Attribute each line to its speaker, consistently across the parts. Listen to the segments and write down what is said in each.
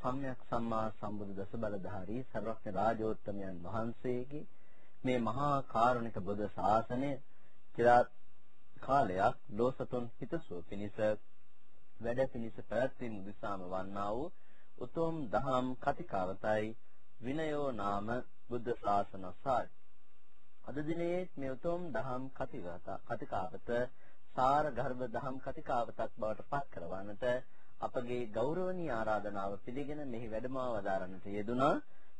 Speaker 1: සම්්‍යක් සම්මා සම්බුදු දස බලධාරී සර්වඥ රාජෝත්තමයන් වහන්සේගේ මේ මහා කාරුණික බුද්ධ ශාසනය চিරාත් කාලයක් ලෝසතුන් හිතසුව පිණිස වැඩ පිණිස පැවැත්වීම උදෙසාම වන්නා වූ උතුම් දහම් කතිකාවතයි විනයෝ නාම බුද්ධ ශාසනසාරි අද දිනේ මේ උතුම් දහම් කතිකාවත සාර ගර්භ දහම් කතිකාවතක් බවට පත් කරවන්නට අපගේ ගෞරවනීය ආරාධනාව පිළිගෙන මෙහි වැඩමව වදාරන්නට යෙදුනා.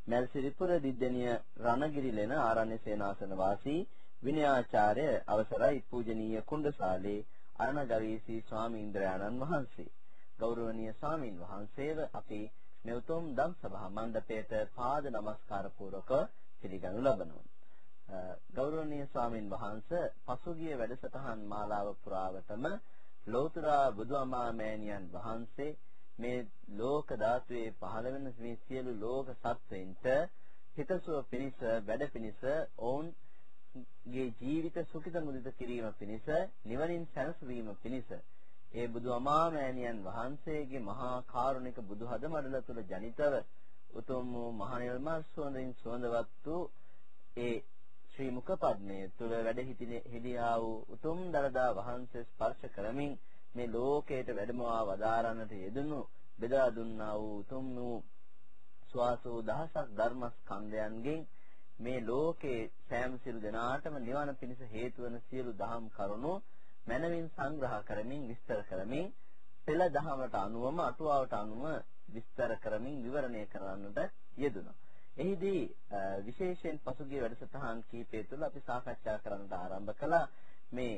Speaker 1: මල්සිරිපුර දිද්දෙනිය රණගිරි ලෙන ආරණ්‍ය සේනාසන වාසී විනයාචාර්ය අවසරයි පූජනීය කුණ්ඩසාලේ අරණගවීසී ස්වාමීන්ද්‍රයාණන් වහන්සේ. ගෞරවනීය ස්වාමින් වහන්සේව අපි මෙවතුම් දම් සභා මණ්ඩපයට පාද නමස්කාර පූර්වක පිළිගනු ලබනවා. ගෞරවනීය ස්වාමින් වහන්සේ පසුගිය වැඩසටහන් මාලාව පුරාවටම ලෞතර බුදුඅමා මෑණියන් වහන්සේ මේ ලෝක ධාතුවේ පහළ වෙන මේ සියලු ලෝක සත්වයින්ට හිතසුව පිණිස වැඩ පිණිස ඔවුන්ගේ ජීවිත සුඛිත මුදිත කිරීම පිණිස නිවනින් සැනසීම පිණිස ඒ බුදු අමාමෑණියන් වහන්සේගේ මහා කාරුණික බුදු හදමඩල තුල ජනිතව උතුම් වූ මහා නිර්මාණ සුවඳින් සුවඳවත් වූ ඒ ශ්‍රී මුඛ පද්මයේ තුල වැඩ හිටියා වූ උතුම් දරදා වහන්සේ ස්පර්ශ කරමින් මේ ලෝකයට වැඩමවා වදාරන්නට යෙදුණු බෙදා දුන්නා වූ උතුම් වූ ස්වාසෝ දහසක් ධර්මස්කන්ධයන්ගෙන් මේ ලෝකේ සෑම සියලු දෙනාටම නිවන පිණිස හේතු වන සියලු දහම් කරුණු මනමින් සංග්‍රහ කරමින් විස්තර කරමින් පෙළ දහමට අනුවම අටුවාවට අනුව විස්තර කරමින් විවරණය කරන්නට යෙදුණා. එහිදී විශේෂයෙන් පසුගිය වැඩසටහන් කීපය තුළ අපි සාකච්ඡා කරන්නට ආරම්භ කළා. මේ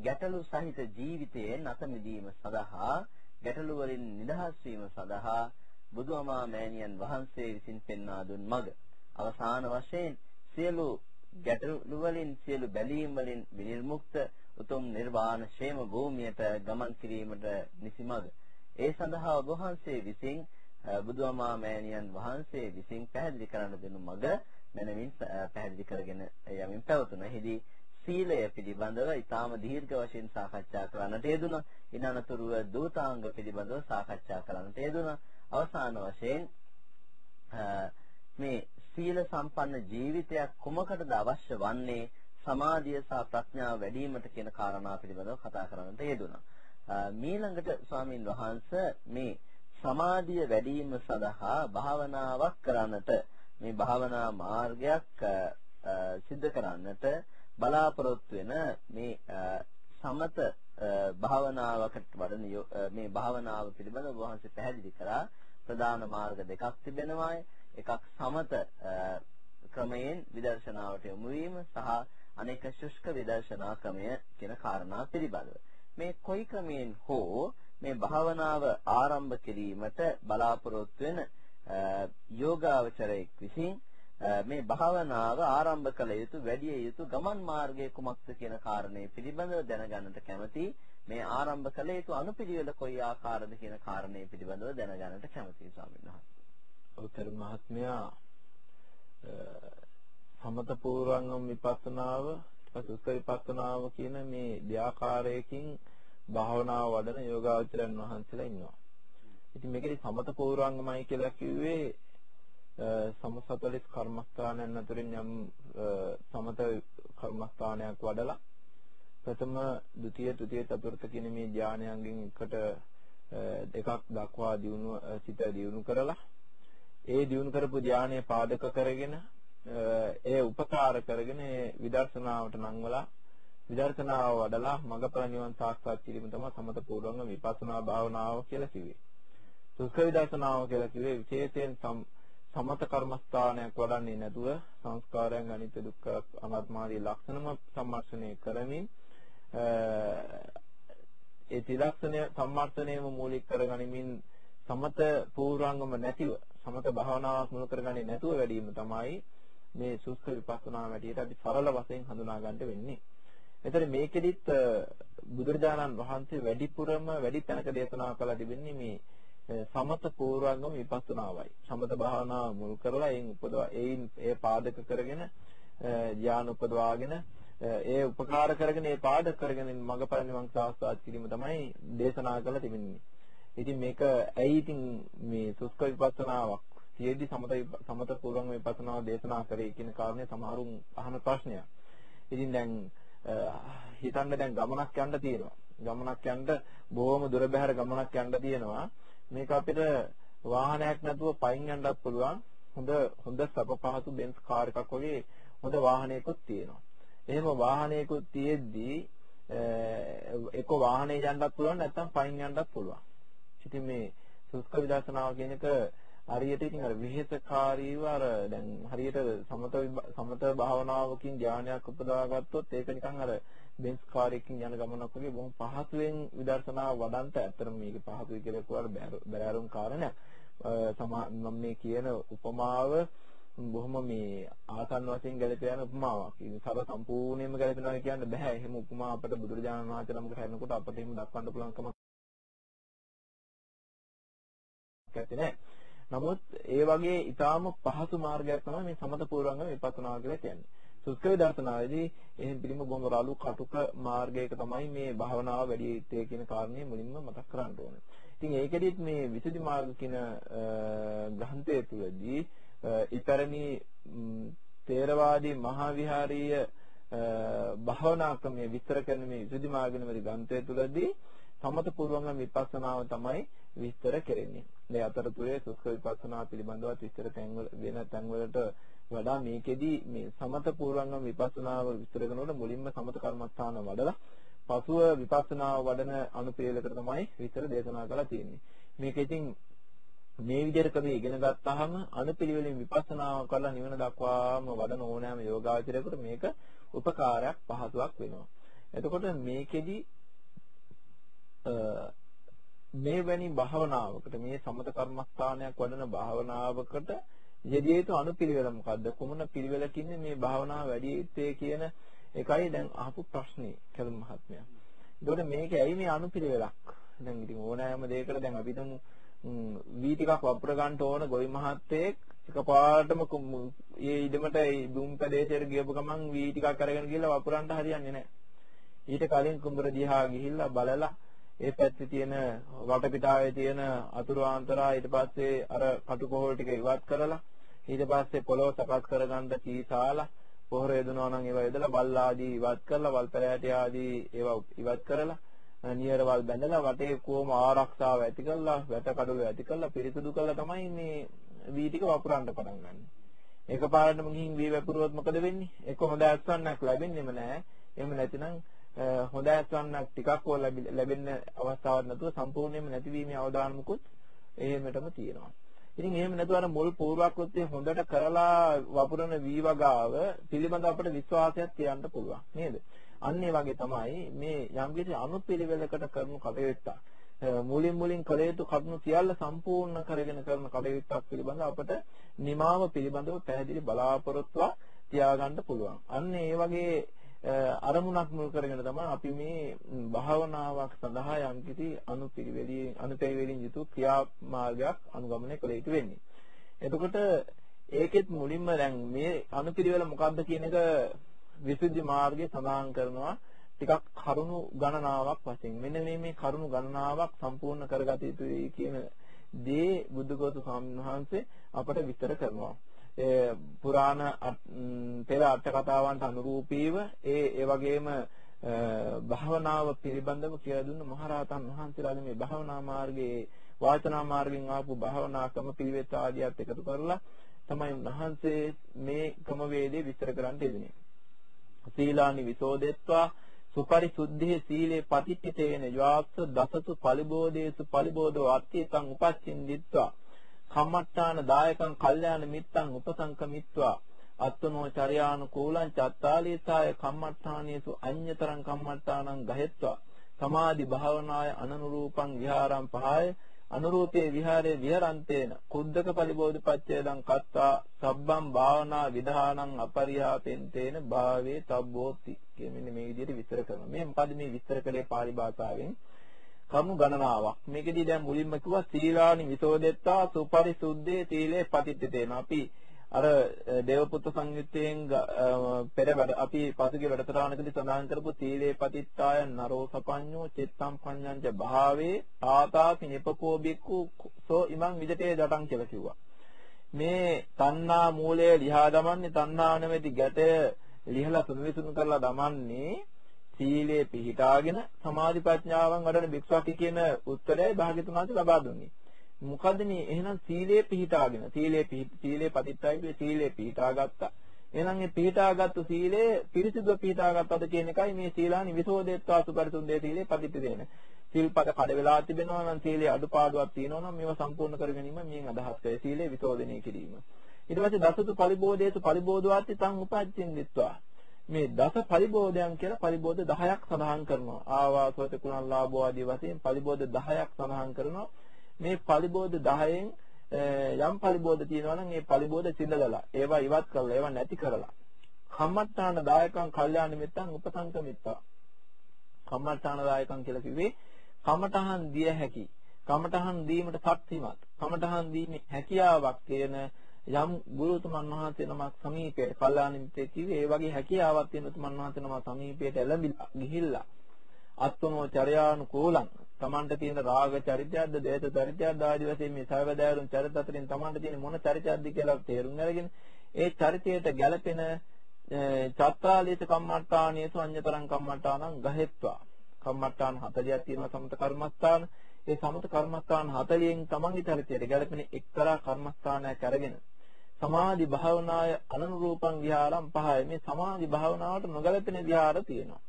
Speaker 1: ගැටලු සහිත ජීවිතයෙන් අත මිදීම සඳහා ගැටලු වලින් නිදහස් වීම සඳහා බුදුමා මෑණියන් වහන්සේ විසින් පෙන්වා දුන් මඟ. අවසාන වශයෙන් සියලු ගැටලු වලින් සියලු බැලීම් වලින් විනිර්මුක්ත උතුම් නිර්වාණ ශේම භූමියට ගමන් කිරීමට නිසි මඟ. ඒ සඳහා ඔබ වහන්සේ විසින් බුදුමා මෑණියන් වහන්සේ විසින් පැහැදිලි කරන්න දෙනු මඟ මනමින් පැහැදිලි කරගෙන යමින් පැවතුණා. එහිදී සීලය පිළිබඳව ඊටාම දීර්ඝ වශයෙන් සාකච්ඡා කරන්නට යෙදුණා. ඉන් අනතුරුව දූතාංග පිළිබඳව සාකච්ඡා කරන්නට යෙදුණා. අවසාන වශයෙන් මේ සීල සම්පන්න ජීවිතයක් කුමකටද අවශ්‍ය වන්නේ සමාධිය සහ ප්‍රඥාව වැඩි වීමට කියන කාරණා පිළිබඳව කතා කරන්නට යෙදුණා. මීළඟට ස්වාමින් වහන්සේ මේ සමාධිය වැඩි වීම සඳහා භාවනාවක් කරන්නට මේ භාවනා මාර්ගයක් සිද්ධ කරන්නට බලාපොරොත්තු වෙන මේ සමත භාවනාවකට වඩන මේ භාවනාව පිළිබඳව වහන්සේ පැහැදිලි කරා. ප්‍රධාන මාර්ග දෙකක් තිබෙනවා එකක් සමත ක්‍රමයෙන් විදර්ශනාවට යොමු වීම සහ අනෙක ශුෂ්ක විදර්ශනා ක්‍රමය කියන කාරණා පිළිබඳව. මේ කොයි ක්‍රමයෙන් හෝ මේ භාවනාව ආරම්භ කිරීමට බලාපොරොත්තු වෙන යෝගාවචරයෙක් විසින් මේ භාවනාව ආරම්භ කළ යුතු වැඩි යුතු ගමන් මාර්ගය කුමක්ද කියන කාරණේ පිළිබඳව දැනගන්නට කැමති මේ ආරම්භ කළ යුතු අනුපිළිවෙල කොයි ආකාරද කියන කාරණේ පිළිබඳව දැනගන්නට කැමතියි ස්වාමීන් වහන්සේ.
Speaker 2: ඔතර මහත්මයා සමත පූර්වංගම විපස්සනාව සුත්ත විපස්සනාව කියන මේ දෙආකාරයකින් භාවනාව වඩන යෝගාවචරයන් වහන්සේලා ඉන්නවා. ඉතින් මේකේ සමත පූර්වංගමයි කියලා කිව්වේ සමසතලිස් කර්මස්ථානයන් අතරින් යම් සමත කර්මස්ථානයක් වඩලා ප්‍රථම, ဒုတိ ය, තෘතිය, චතුර්ථ කියන මේ ධානයන්ගෙන් එකට දෙකක් දක්වා දියුණු සිත දියුණු කරලා ඒ දියුණු කරපු ධානය පාදක කරගෙන ඒ උපකාර කරගෙන ඒ විදර්ශනාවට නංවලා විදර්ශනාව වඩලා මඟපල නිවන් සාක්ෂාත් කිරීම තමයි සමත පූර්වංග විපස්සනා භාවනාව කියලා කිව්වේ. සුඛ විදර්ශනාව කියලා කිව්වේ විශේෂයෙන් සමත කර්මස්ථානයක් වඩන්නේ නැතුව සංස්කාරයන් අනිත්‍ය දුක්ඛ අනාත්ම ආදී ලක්ෂණම සම්මර්ෂණය කරමින් ඒ ත්‍රිලක්ෂණය සම්මර්ෂණයම මූලික කරගනිමින් සමත පූර්වාංගම නැතිව සමත භාවනාවක් මුල් කරගන්නේ නැතුව වැඩිම තමයි මේ සුස්ත විපස්සනා වැඩියට අපි සරල වශයෙන් හඳුනා ගන්නට වෙන්නේ. එතන මේකෙදිත් බුදුරජාණන් වහන්සේ වැඩිපුරම වැඩි තැනක දේශනා කළා තිබෙන්නේ මේ සමත පූර්වංගම විපස්සනාවයි. සමත භාවනාව මුල් කරලා එයින් උපදවා එයින් ඒ පාදක කරගෙන ඥාන උපදවාගෙන ඒ උපකාර කරගෙන ඒ පාදක කරගෙන මඟපල නිවන් සාස්ත්‍රාත් කිරීම තමයි දේශනා කළ තිබෙන්නේ. ඉතින් මේක ඇයි ඉතින් මේ සුස්ක විපස්සනාවක් සියදි සමත සමත පූර්වංග විපස්සනාව දේශනා කරේ කියන කාරණේ සමහරුන් අහන ප්‍රශ්නයක්. ඉතින් දැන් හිතන්න දැන් ගමනක් යන්න තියෙනවා. ගමනක් යන්න බොහොම දුර බැහැර ගමනක් යන්න තියෙනවා. මේක අපිට වාහනයක් නැතුව පයින් යන්නත් පුළුවන්. හොඳ හොඳ සප පහසු බෙන්ස් කාර් එකක් වගේ හොඳ වාහනයකුත් තියෙනවා. එහෙම වාහනයකුත් තියෙද්දී එක්ක වාහනේ යන්නත් පුළුවන් නැත්නම් පයින් යන්නත් පුළුවන්. ඉතින් මේ සුස්ක විදර්ශනාව කියන එක හරියට ඉතින් අර විහෙතකාරීව අර දැන් හරියට සමත සමත භාවනාවකින් ඥානයක් උපදවා ගත්තොත් ඒක නිකන් අර බෙන්ස් කාර් එකකින් යන ගමනක් වගේ බොහොම පහසුවෙන් විදර්ශනාව වඩන්ට ඇත්තටම මේක පහසුයි කියලා කියවට බැරෑරුම් කාරණයක්. මම මේ කියන උපමාව බොහොම මේ ආසන්න වශයෙන් ගැලපෙන යන උපමාවක්. ඉතින් සර සම්පූර්ණයෙන්ම ගැලපෙනවා කියන්න බෑ. එහෙම උපමා අපිට බුදුරජාණන් වහන්සේ නමකට හැරෙනකොට අපිට එහෙම දක්වන්න පුළුවන් කමක් නැත්තේ. නමුත් ඒ වගේ ඊටාම පහසු මාර්ගයක් තමයි මේ සමත පූර්වංග විපස්සනා කියලා කියන්නේ. සුස්ක දර්ශනාවේදී එහෙන් පිළිම බොහොම රළු කටුක මාර්ගයක තමයි මේ භාවනාව වැඩි යුත්තේ කියන කාරණේ මුලින්ම මතක් කරගන්න ඕනේ. ඉතින් ඒකෙදිත් මේ විසුද්ධි මාර්ග කියන ග්‍රන්ථය තුළදී ඉතරණි තේරවාදී මහා විහාරීය භාවනා ක්‍රමයේ විස්තර කරන මේ විසුද්ධි මාර්ග නිමරි ග්‍රන්ථය තුළදී සමත පූර්වංග විපස්සනාව තමයි විස්තර කෙරෙන්නේ. මේ අතරතුරේ සුඛ විපස්සනා පිළිබඳව විස්තර තැන්වල වෙන තැන්වලට වඩා මේකෙදි මේ සමත පූර්වංගම විපස්සනාව විස්තර කරනකොට මුලින්ම සමත කර්මස්ථාන වඩලා පසුව විපස්සනාව වඩන අනුපිළිවෙලකට තමයි විස්තර දේශනා කරලා තියෙන්නේ. මේක ඉතින් මේ විදිහට කම ඉගෙන ගත්තාම අනුපිළිවෙලින් විපස්සනාව කරලා නිවන දක්වාම වඩන ඕනෑම යෝගාචරයකට මේක උපකාරයක් පහසුවක් වෙනවා. එතකොට මේකෙදි මේ වැනි භාවනාවකට මේ සමත කර්මස්ථානයක් වඩන භාවනාවකට යෙදිය යුතු අනුපිළිවෙල මොකද්ද? කුමන පිළිවෙලකින් මේ භාවනාව වැඩි යුත්තේ කියන එකයි දැන් අහපු ප්‍රශ්නේ කලු මහත්මයා. ඒකට මේක ඇයි මේ අනුපිළිවෙලක්? දැන් ඉතින් ඕනෑම දෙයකට දැන් අපි තුමු වී ටිකක් වපුර ගන්න ඕන ගොවි මහත්තයෙක් එකපාරටම මේ ඉදමට දුම් ප්‍රදේශයට ගියපු ගමන් වී ටිකක් අරගෙන ගිහලා වපුරන්න හරියන්නේ නැහැ. ඊට කලින් කුඹර දිහා ගිහිල්ලා බලලා ඒ පැත්තේ තියෙන වටපිටාවේ තියෙන අතුරු ආන්තරා ඊට පස්සේ අර කටුකොහල් ටික ඉවත් කරලා ඊට පස්සේ පොළොව සකස් කරගන්න කීසාලා පොහොර යදනවා නම් ඒවා යදලා බල් ආදී ඉවත් කරලා වල් පෙරෑටි ආදී ඒවා ඉවත් කරලා නියරවල් බැඳලා වටේ කොහොම ආරක්ෂාව ඇති කරලා වැට කඩළු ඇති කරලා පිරිසිදු කරලා තමයි මේ වී ටික වපුරන්න පටන් ගන්න. එකපාරටම ගිහින් වී වැපුරුවොත් මොකද වෙන්නේ? ඒක හොඳ ඇස්වන්නක් ලැබෙන්නේම නැහැ. එහෙම නැතිනම් හොඳ ඇස්වන්නක් ටිකක් හෝ ලැබෙන්න අවස්ථාවක් නැතුව සම්පූර්ණයෙන්ම නැතිවීමේ අවදානමකුත් එහෙමටම තියෙනවා. ඉතින් එහෙම නැතුව අර මුල් පූර්වක්‍ෘත්‍ය හොඳට කරලා වපුරන වී වගාව පිළිබඳ අපිට විශ්වාසයක් තියන්න පුළුවන් නේද? අන්න ඒ වගේ තමයි මේ යම්කිසි අනුපිළිවෙලකට කරනු කටයුත්ත. මුලින් මුලින් කළ යුතු කරුණු සියල්ල සම්පූර්ණ කරගෙන කරන කටයුත්තක් පිළිබඳ අපට නිමාව පිළිබඳව පැහැදිලි බලාපොරොත්තුවක් තියාගන්න පුළුවන්. අන්න ඒ වගේ අරමුණක් මුල් කරගෙන තමයි අපි මේ භාවනාවක් සඳහා යම්කිසි අනුපිළිවෙලින් අනුපිළිවෙලින් යුතු ක්‍රියාමාර්ගයක් අනුගමනය කළ යුතු වෙන්නේ. එතකොට ඒකෙත් මුලින්ම දැන් මේ අනුපිළිවෙල මොකක්ද කියන එක විසුද්ධි මාර්ගයේ සඳහන් කරනවා ටිකක් කරුණු ගණනාවක් වශයෙන් මෙන්න මේ මේ කරුණු ගණනාවක් සම්පූර්ණ කරගත යුතුයි කියන දේ බුද්ධඝෝෂ ස්වාමීන් වහන්සේ අපට විස්තර කරනවා. පුරාණ පෙර අට කතාවන්ට අනුරූපීව ඒ ඒ වගේම භාවනාව පිළිබඳව කියලා දුන්න මහරහතන් වහන්සේලාගේ මේ භාවනා මාර්ගයේ වාචනා මාර්ගෙන් ආපු භාවනා ක්‍රම පිළිවෙත් ආදියත් එකතු කරලා තමයි උන්වහන්සේ මේ ක්‍රමවේදය විස්තර කරන්න යෙදුනේ. සීලානි විසෝදෙත්වා සුපරිසුද්ධේ සීලේ පතිට්ඨිතේන යවාක්ස දසතු පලිබෝධේසු පලිබෝධෝ අත්ථිතං උපස්සින්දිත්වා කම්මට්ටාන දායකං කල්යාණ මිත්තං උපසංකමිත්වා අත්තුනෝ චර්යානුකූලං චත්තාලීසාය කම්මට්ටානේසු අඤ්‍යතරං කම්මට්ටානං ගහෙත්වා සමාධි භාවනාය අනනුරූපං විහාරං පහය අනුරූපේ විහාරේ විහරන්තේන කුද්දක පරිබෝධිපච්චේදං කත්තා සබ්බම් භාවනා විධානං අපරිහාපෙන්තේන භාවේ තබ්බෝති කියන මෙන්න මේ විදිහට විස්තර කරනවා. මේ මොකද මේ විස්තර කළේ පාලි භාෂාවෙන්? කරුණු ගණනාවක්. මේකෙදී දැන් මුලින්ම කිව්වා සීලානි විසෝදෙත්තා සුපරිසුද්ධේ තීලේ පතිත්තේන. අපි අර දේවපුත්ත සංයුත්තයෙන් පෙර වැඩ අපි පසුගිය වැඩසටහනකදී සඳහන් කරපු තීලේ පතිත්තාය නරෝ සපඤ්ඤෝ චිත්තම් පඤ්ඤංච භාවේ තාතාපි නිපකෝ බික්කු සෝ ඉමං විජිතේ ජටං කියලා කිව්වා. මේ තණ්හා මූලය ලිහා දමන්නේ තණ්හා නැමැති ගැටය ලිහලා සුදුවිසුණු කරලා දමන්නේ සීලේ පිහිටාගෙන සමාධි ප්‍රඥාවන් වඩන භික්ෂුවක් කියන උත්තරයයි භාග්‍යතුන් වහන්සේ ලබා දුන්නේ. මොකද මේ එහෙනම් සීලේ පිහිටාගෙන සීලේ සීලේ පතිත්තයි සීලේ පිහිටාගත්තා. එහෙනම් මේ පිහිටාගත්තු සීලේ පිරිසිදුව පිහිටාගත්තද කියන එකයි මේ සීලානි විසෝදේත්වා සුපරිසුද්ධේ සීලේ පතිත්ති දෙන. සිල්පද කඩ වෙලා තිබෙනවා නම් සීලේ අඩුපාඩුවක් තියෙනවා නම් මේවා සම්පූර්ණ කර ගැනීම මින් අදහස් කරේ සීලේ විසෝධනය කිරීම. ඊට පස්සේ දසතු පරිබෝධේතු පරිබෝධවාති තං උපජ්ජින්දිත්වා මේ දස පරිබෝධයන් කියලා පරිබෝධ 10ක් සඳහන් කරනවා. ආවාසෝත කුණල්ලාභෝ ආදී වශයෙන් පරිබෝධ 10ක් සඳහන් කරනවා. මේ පරිබෝධ 10න් යම් පරිබෝධ තියෙනවා නම් ඒ පරිබෝධ සිඳගලා ඒවා ඉවත් කරලා ඒවා නැති කරලා කම්මත්තාන දායකං කල්යාණ මිත්තං උපසංකමිත්තා කම්මත්තාන දායකං කියලා කිව්වේ කමඨහන් දිය හැකි කමඨහන් දීමට ශක්තිමත් කමඨහන් දීමේ හැකියාවක් තියෙන යම් ගුරුතුමන් වහන්සේ නමක් සමීපයේ කල්යාණ මිත්‍රයෙක් කිව්වේ ඒ වගේ හැකියාවක් තියෙන තුමන් වහන්සේ නමක් සමීපයට එළඹිලා ගිහිල්ලා අත්වනෝ චර්යානුකූලං තමන්ට තියෙන රාග චරිතයක්ද, දේශ චරිතයක්ද ආදී වශයෙන් මේ සර්වදායරුන් චරිත අතරින් තමන්ට තියෙන මොන චරිතයක්ද කියලා තේරුම් අරගෙන ඒ චරිතයට ගැළපෙන චත්තාලීත කම්මට්ටානේසු අඤ්‍යතරං කම්මට්ටානං ගහෙත්වා. කම්මට්ටාන 40ක් තියෙනවා සමත කර්මස්ථාන. ඒ සමත කර්මස්ථාන 40න් තමන්ගේ චරිතයට ගැළපෙන එක්තරා කර්මස්ථානයක් අරගෙන සමාධි භාවනාය අනනුරූපං විහාරම් පහයි මේ සමාධි භාවනාවට නොගැලපෙන විහාර තියෙනවා.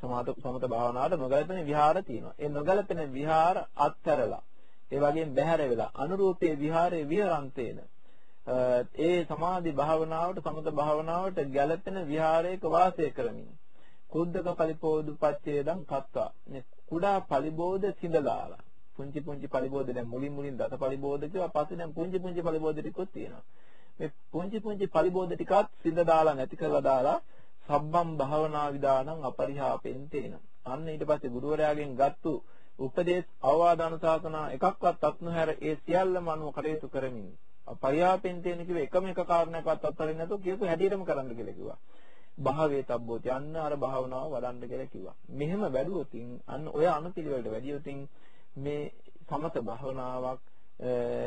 Speaker 2: සමාත සමත භාවනාවට නොගැලපෙන විහාර තියෙනවා. ඒ නොගැලපෙන විහාර අත්හැරලා ඒ වගේම බැහැර වෙලා අනුරූපී විහාරයේ විහරන්තේන ඒ සමාධි භාවනාවට සමත භාවනාවට ගැලපෙන විහාරයක වාසය කරමින් කුද්දක පරිපෝදු පච්චේදං කත්වා මේ කුඩා පරිබෝධ සිඳලාලා පුංචි පුංචි පරිබෝධ දැන් මුලින් මුලින් දස පරිබෝධ කියලා පස්සේ දැන් පුංචි පුංචි පරිබෝධ ටිකක් තියෙනවා මේ පුංචි පුංචි පරිබෝධ ටිකත් සිඳ දාලා නැති කරලා දාලා සබ්බම් භාවනා විදානං අපරිහාපෙන් තේන. අන්න ඊට පස්සේ ගුරුවරයාගෙන් ගත්තු උපදේශ අවවාදන සාසනා එකක්වත් අත්නොහැර ඒ සියල්ලම අනුව කටයුතු කරමින් අපරිහාපෙන් තේන කිව්ව එකම එක කාරණයක්වත් අත්හරින්න නැතුව කියපු හැටියටම කරන්න කියලා කිව්වා. භාවයේ තබ්බෝති අන්න අර භාවනාව වඩන්න කියලා කිව්වා. මෙහෙම වැඩුවොත් අන්න ඔය අනුපිළිවෙලට වැඩියොත් මේ සමත භාවනාවක්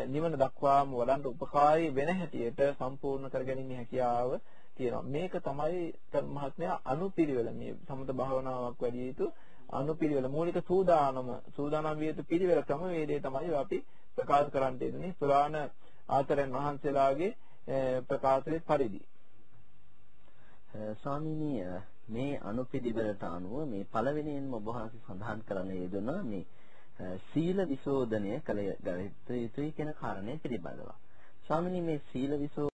Speaker 2: නිවන දක්වාම වඩන්න උපකාරී වෙන හැටියට සම්පූර්ණ කරගැනීමේ හැකියාව තියෙනවා. මේක තමයි මහත්මයා අනුපිළිවෙල මේ සමත භාවනාවක් වැඩි යුතු අනුපිළිවෙල මූලික සූදානම සූදානම් විය යුතු පිළිවෙල ක්‍රමවේදය තමයි අපි ප්‍රකාශ කරන්න දෙන්නේ පුරාණ ආචාර්යන් වහන්සේලාගේ ප්‍රකාශයේ පරිදි.
Speaker 1: ස්වාමීනි මේ අනුපිළිවෙලට අනුව මේ පළවෙනියෙන්ම ඔබ වහන්සේ සඳහන් කරන්න යෙදුන මේ සීල විසෝධනය කළ යුතුයි කියන කාරණය පිළිබඳව. ස්වාමීනි මේ සීල විසෝ